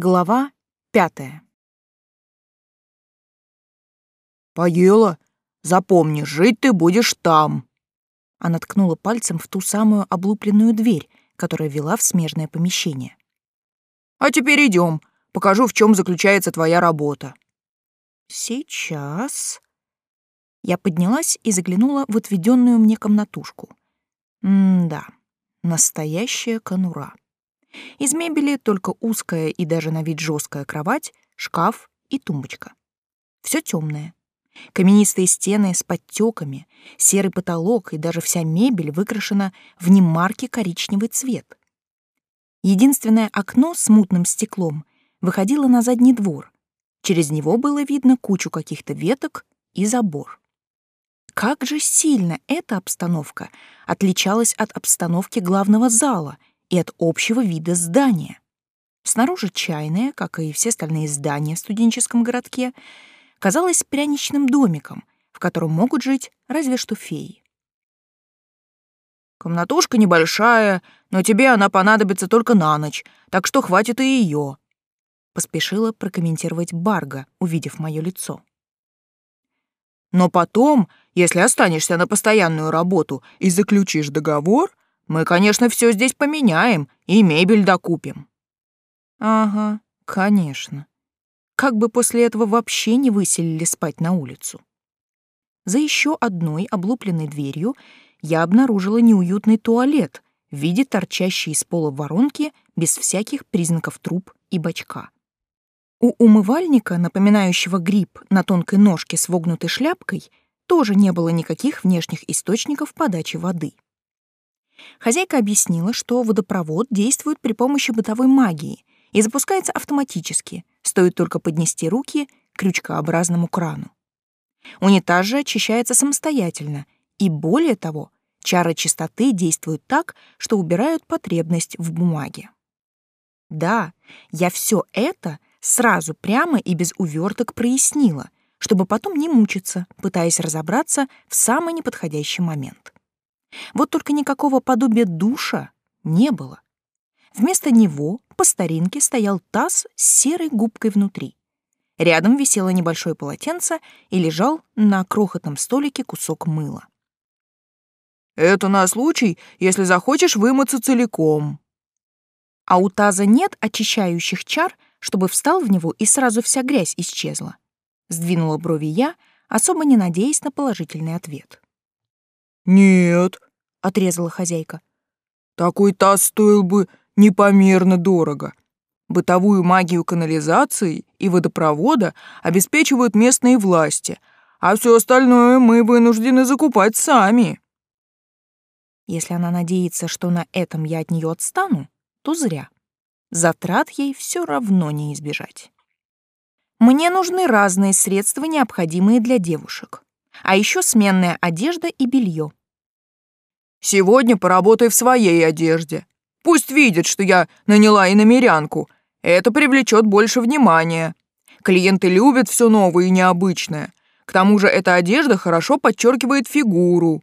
Глава пятая. «Поела? Запомни, жить ты будешь там!» Она ткнула пальцем в ту самую облупленную дверь, которая вела в смежное помещение. «А теперь идем, покажу, в чем заключается твоя работа». «Сейчас...» Я поднялась и заглянула в отведенную мне комнатушку. М-да, настоящая конура. Из мебели только узкая и даже на вид жесткая кровать, шкаф и тумбочка. Все темное. Каменистые стены с подтеками, серый потолок и даже вся мебель выкрашена в немаркий коричневый цвет. Единственное окно с мутным стеклом выходило на задний двор. Через него было видно кучу каких-то веток и забор. Как же сильно эта обстановка отличалась от обстановки главного зала — и от общего вида здания. Снаружи чайная, как и все остальные здания в студенческом городке, казалась пряничным домиком, в котором могут жить разве что феи. «Комнатушка небольшая, но тебе она понадобится только на ночь, так что хватит и ее», — поспешила прокомментировать Барга, увидев мое лицо. «Но потом, если останешься на постоянную работу и заключишь договор, мы, конечно, все здесь поменяем и мебель докупим. Ага, конечно. Как бы после этого вообще не выселили спать на улицу. За еще одной облупленной дверью я обнаружила неуютный туалет в виде торчащей из пола воронки без всяких признаков труб и бачка. У умывальника, напоминающего гриб на тонкой ножке с вогнутой шляпкой, тоже не было никаких внешних источников подачи воды. Хозяйка объяснила, что водопровод действует при помощи бытовой магии и запускается автоматически, стоит только поднести руки к крючкообразному крану. Унитаз же очищается самостоятельно, и более того, чары чистоты действуют так, что убирают потребность в бумаге. Да, я все это сразу прямо и без уверток прояснила, чтобы потом не мучиться, пытаясь разобраться в самый неподходящий момент. Вот только никакого подобия душа не было. Вместо него по старинке стоял таз с серой губкой внутри. Рядом висело небольшое полотенце и лежал на крохотном столике кусок мыла. «Это на случай, если захочешь вымыться целиком». А у таза нет очищающих чар, чтобы встал в него и сразу вся грязь исчезла. Сдвинула брови я, особо не надеясь на положительный ответ. «Нет», — отрезала хозяйка. «Такой таз стоил бы непомерно дорого. Бытовую магию канализации и водопровода обеспечивают местные власти, а все остальное мы вынуждены закупать сами». Если она надеется, что на этом я от нее отстану, то зря. Затрат ей все равно не избежать. Мне нужны разные средства, необходимые для девушек. А еще сменная одежда и белье. Сегодня поработай в своей одежде. Пусть видят, что я наняла иномерянку. Это привлечет больше внимания. Клиенты любят все новое и необычное. К тому же эта одежда хорошо подчеркивает фигуру.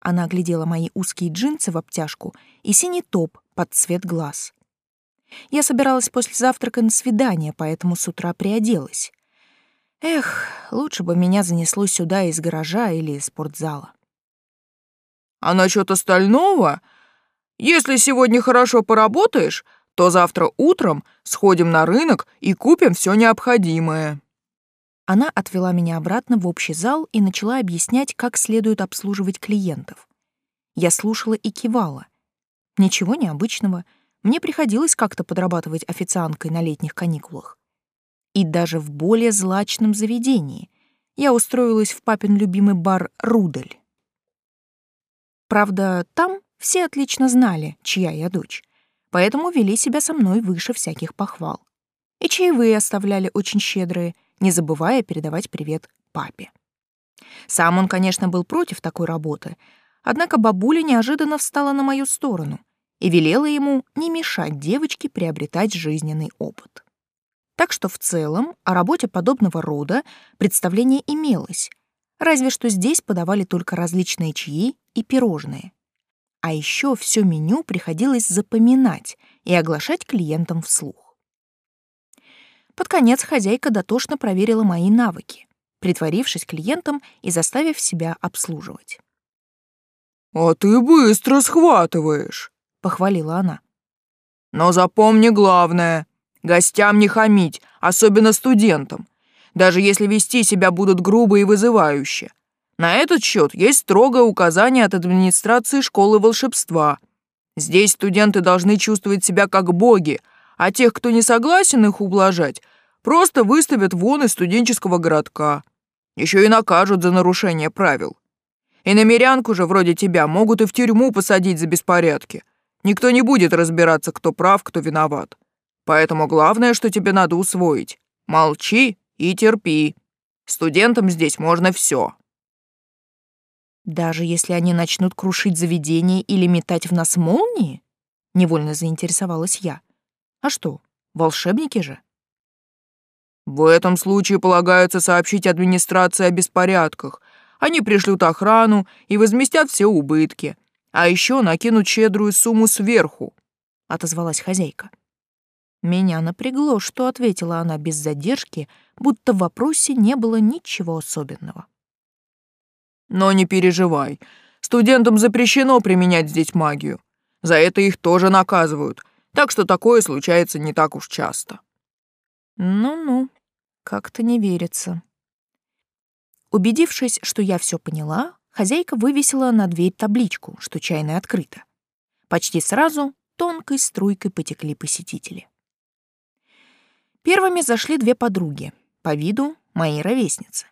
Она оглядела мои узкие джинсы в обтяжку и синий топ под цвет глаз. Я собиралась после завтрака на свидание, поэтому с утра приоделась. Эх, лучше бы меня занесло сюда из гаража или из спортзала. А насчет остального, если сегодня хорошо поработаешь, то завтра утром сходим на рынок и купим все необходимое». Она отвела меня обратно в общий зал и начала объяснять, как следует обслуживать клиентов. Я слушала и кивала. Ничего необычного. Мне приходилось как-то подрабатывать официанткой на летних каникулах. И даже в более злачном заведении. Я устроилась в папин любимый бар «Рудель». Правда, там все отлично знали, чья я дочь, поэтому вели себя со мной выше всяких похвал. И чаевые оставляли очень щедрые, не забывая передавать привет папе. Сам он, конечно, был против такой работы, однако бабуля неожиданно встала на мою сторону и велела ему не мешать девочке приобретать жизненный опыт. Так что в целом о работе подобного рода представление имелось, разве что здесь подавали только различные чаи и пирожные. А еще все меню приходилось запоминать и оглашать клиентам вслух. Под конец хозяйка дотошно проверила мои навыки, притворившись клиентом и заставив себя обслуживать. «А ты быстро схватываешь», — похвалила она. «Но запомни главное — гостям не хамить, особенно студентам, даже если вести себя будут грубо и вызывающе. На этот счет есть строгое указание от администрации школы волшебства. Здесь студенты должны чувствовать себя как боги, а тех, кто не согласен их ублажать, просто выставят вон из студенческого городка. Еще и накажут за нарушение правил. И намерянку же вроде тебя могут и в тюрьму посадить за беспорядки. Никто не будет разбираться, кто прав, кто виноват. Поэтому главное, что тебе надо усвоить — молчи и терпи. Студентам здесь можно все. Даже если они начнут крушить заведение или метать в нас молнии? Невольно заинтересовалась я. А что, волшебники же? В этом случае полагается сообщить администрации о беспорядках, они пришлют охрану и возместят все убытки. А еще накинут щедрую сумму сверху», — отозвалась хозяйка. Меня напрягло, что ответила она без задержки, будто в вопросе не было ничего особенного. «Но не переживай, студентам запрещено применять здесь магию. За это их тоже наказывают, так что такое случается не так уж часто». «Ну-ну, как-то не верится», Убедившись, что я все поняла, хозяйка вывесила на дверь табличку, что чайная открыта. Почти сразу тонкой струйкой потекли посетители. Первыми зашли две подруги, по виду мои ровесницы.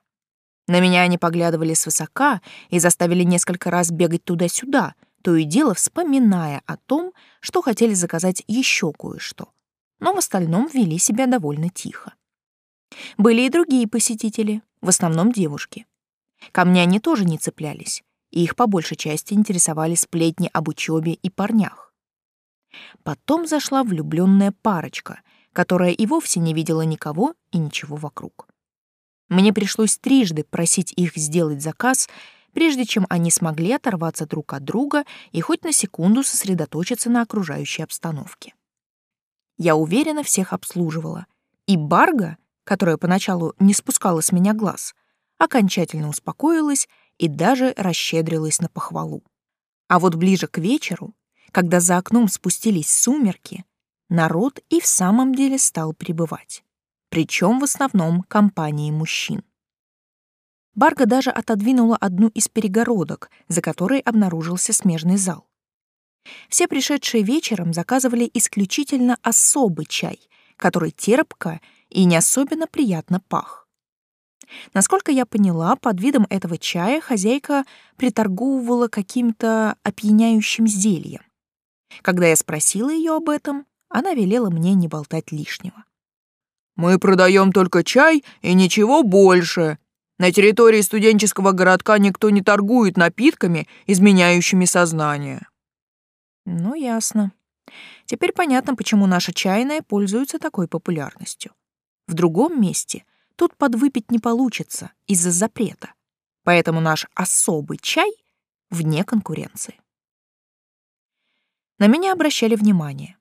На меня они поглядывали свысока и заставили несколько раз бегать туда-сюда, то и дело вспоминая о том, что хотели заказать еще кое-что. Но в остальном вели себя довольно тихо. Были и другие посетители, в основном девушки. Ко мне они тоже не цеплялись, и их по большей части интересовали сплетни об учебе и парнях. Потом зашла влюбленная парочка, которая и вовсе не видела никого и ничего вокруг. Мне пришлось трижды просить их сделать заказ, прежде чем они смогли оторваться друг от друга и хоть на секунду сосредоточиться на окружающей обстановке. Я уверенно всех обслуживала, и Барга которая поначалу не спускала с меня глаз, окончательно успокоилась и даже расщедрилась на похвалу. А вот ближе к вечеру, когда за окном спустились сумерки, народ и в самом деле стал прибывать, причем в основном компании мужчин. Барга даже отодвинула одну из перегородок, за которой обнаружился смежный зал. Все пришедшие вечером заказывали исключительно особый чай, который терпко и не особенно приятно пах. Насколько я поняла, под видом этого чая хозяйка приторговывала каким-то опьяняющим зельем. Когда я спросила ее об этом, она велела мне не болтать лишнего. «Мы продаем только чай и ничего больше. На территории студенческого городка никто не торгует напитками, изменяющими сознание». «Ну, ясно. Теперь понятно, почему наша чайная пользуется такой популярностью. В другом месте тут подвыпить не получится из-за запрета, поэтому наш особый чай вне конкуренции. На меня обращали внимание.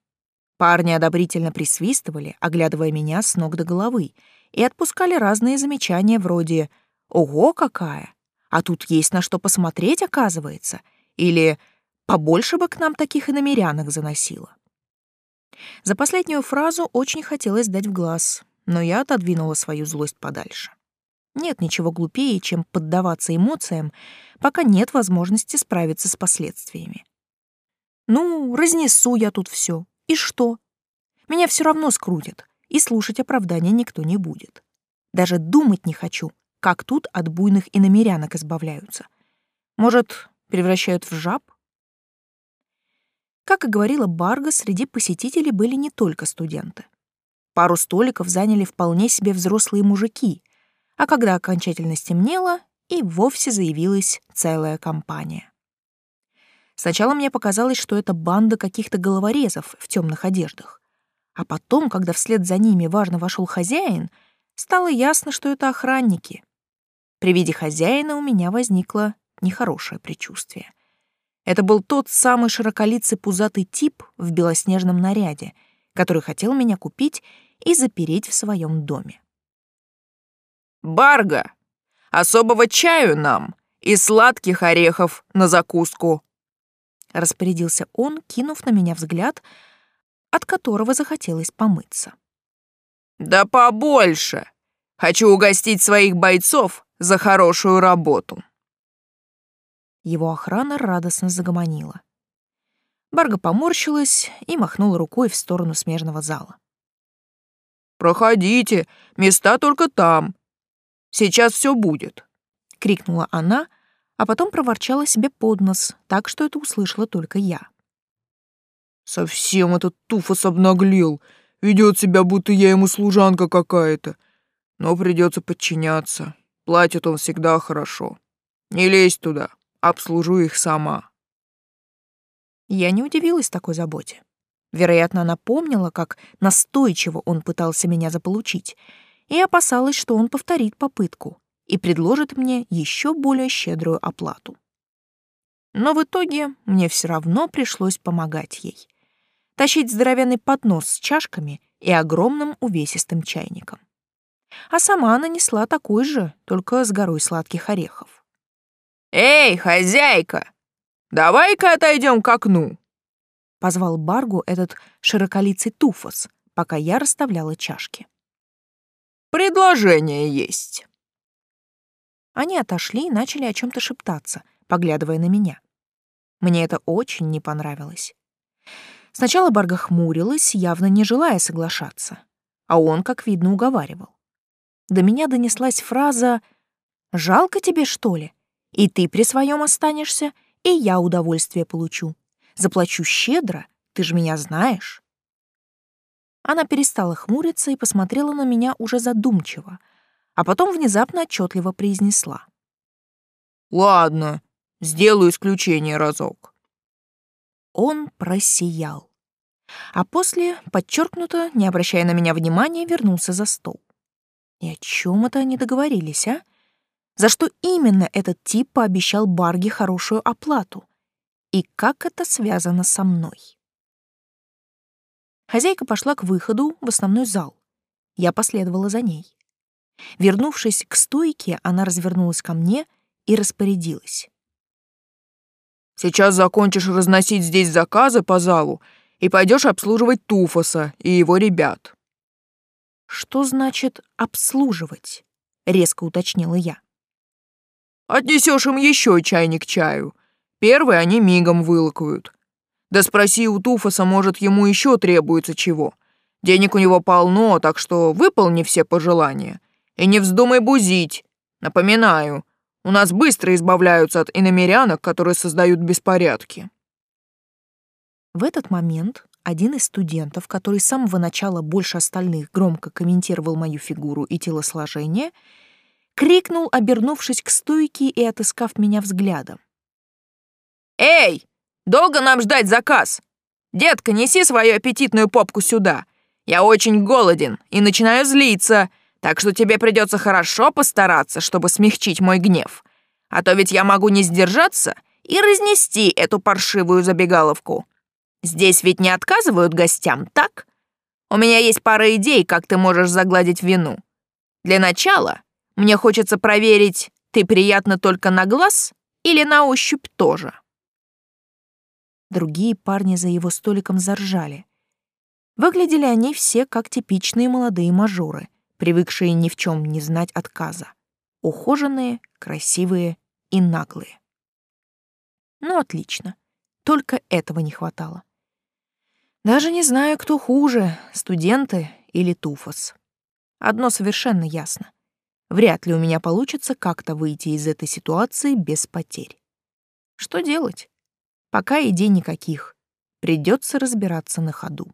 Парни одобрительно присвистывали, оглядывая меня с ног до головы, и отпускали разные замечания вроде «Ого, какая! А тут есть на что посмотреть, оказывается!» или «Побольше бы к нам таких иномерянок заносило». За последнюю фразу очень хотелось дать в глаз, но я отодвинула свою злость подальше. Нет ничего глупее, чем поддаваться эмоциям, пока нет возможности справиться с последствиями. Ну, разнесу я тут все. И что? Меня все равно скрутят, и слушать оправдания никто не будет. Даже думать не хочу, как тут от буйных иномерянок избавляются. Может, превращают в жаб? Как и говорила Барга, среди посетителей были не только студенты. Пару столиков заняли вполне себе взрослые мужики, а когда окончательно стемнело, и вовсе заявилась целая компания. Сначала мне показалось, что это банда каких-то головорезов в темных одеждах. А потом, когда вслед за ними важно вошел хозяин, стало ясно, что это охранники. При виде хозяина у меня возникло нехорошее предчувствие. Это был тот самый широколицый пузатый тип в белоснежном наряде, который хотел меня купить и запереть в своем доме. «Барга, особого чаю нам и сладких орехов на закуску», — распорядился он, кинув на меня взгляд, от которого захотелось помыться. «Да побольше! Хочу угостить своих бойцов за хорошую работу!» Его охрана радостно загомонила. Барга поморщилась и махнула рукой в сторону смежного зала. «Проходите, места только там. Сейчас все будет», — крикнула она, а потом проворчала себе под нос, так что это услышала только я. «Совсем этот туфос обнаглел, ведет себя, будто я ему служанка какая-то. Но придется подчиняться. Платит он всегда хорошо. Не лезь туда, обслужу их сама». Я не удивилась такой заботе. Вероятно, она помнила, как настойчиво он пытался меня заполучить, и опасалась, что он повторит попытку и предложит мне еще более щедрую оплату. Но в итоге мне все равно пришлось помогать ей. Тащить здоровенный поднос с чашками и огромным увесистым чайником. А сама она несла такой же, только с горой сладких орехов. «Эй, хозяйка, давай-ка отойдем к окну!» Позвал Баргу этот широколицый туфос, пока я расставляла чашки. «Предложение есть». Они отошли и начали о чем то шептаться, поглядывая на меня. Мне это очень не понравилось. Сначала Барга хмурилась, явно не желая соглашаться, а он, как видно, уговаривал. До меня донеслась фраза «Жалко тебе, что ли? И ты при своем останешься, и я удовольствие получу. Заплачу щедро, ты же меня знаешь». Она перестала хмуриться и посмотрела на меня уже задумчиво, а потом внезапно отчетливо произнесла. «Ладно, сделаю исключение разок». Он просиял. А после, подчеркнуто, не обращая на меня внимания, вернулся за стол. И о чем это они договорились, а? За что именно этот тип пообещал Барге хорошую оплату? и как это связано со мной. Хозяйка пошла к выходу в основной зал. Я последовала за ней. Вернувшись к стойке, она развернулась ко мне и распорядилась. «Сейчас закончишь разносить здесь заказы по залу и пойдешь обслуживать Туфоса и его ребят». «Что значит «обслуживать»?» — резко уточнила я. «Отнесешь им еще чайник чаю, Первый они мигом вылакают. Да спроси у Туфаса, может, ему еще требуется чего. Денег у него полно, так что выполни все пожелания. И не вздумай бузить. Напоминаю, у нас быстро избавляются от иномерянок, которые создают беспорядки. В этот момент один из студентов, который с самого начала больше остальных громко комментировал мою фигуру и телосложение, крикнул, обернувшись к стойке и отыскав меня взглядом. «Эй, долго нам ждать заказ? Детка, неси свою аппетитную попку сюда. Я очень голоден и начинаю злиться, так что тебе придется хорошо постараться, чтобы смягчить мой гнев. А то ведь я могу не сдержаться и разнести эту паршивую забегаловку. Здесь ведь не отказывают гостям, так? У меня есть пара идей, как ты можешь загладить вину. Для начала мне хочется проверить, ты приятна только на глаз или на ощупь тоже. Другие парни за его столиком заржали. Выглядели они все как типичные молодые мажоры, привыкшие ни в чем не знать отказа. Ухоженные, красивые и наглые. Ну, отлично. Только этого не хватало. Даже не знаю, кто хуже, студенты или Туфос. Одно совершенно ясно. Вряд ли у меня получится как-то выйти из этой ситуации без потерь. Что делать? Пока идей никаких. Придется разбираться на ходу.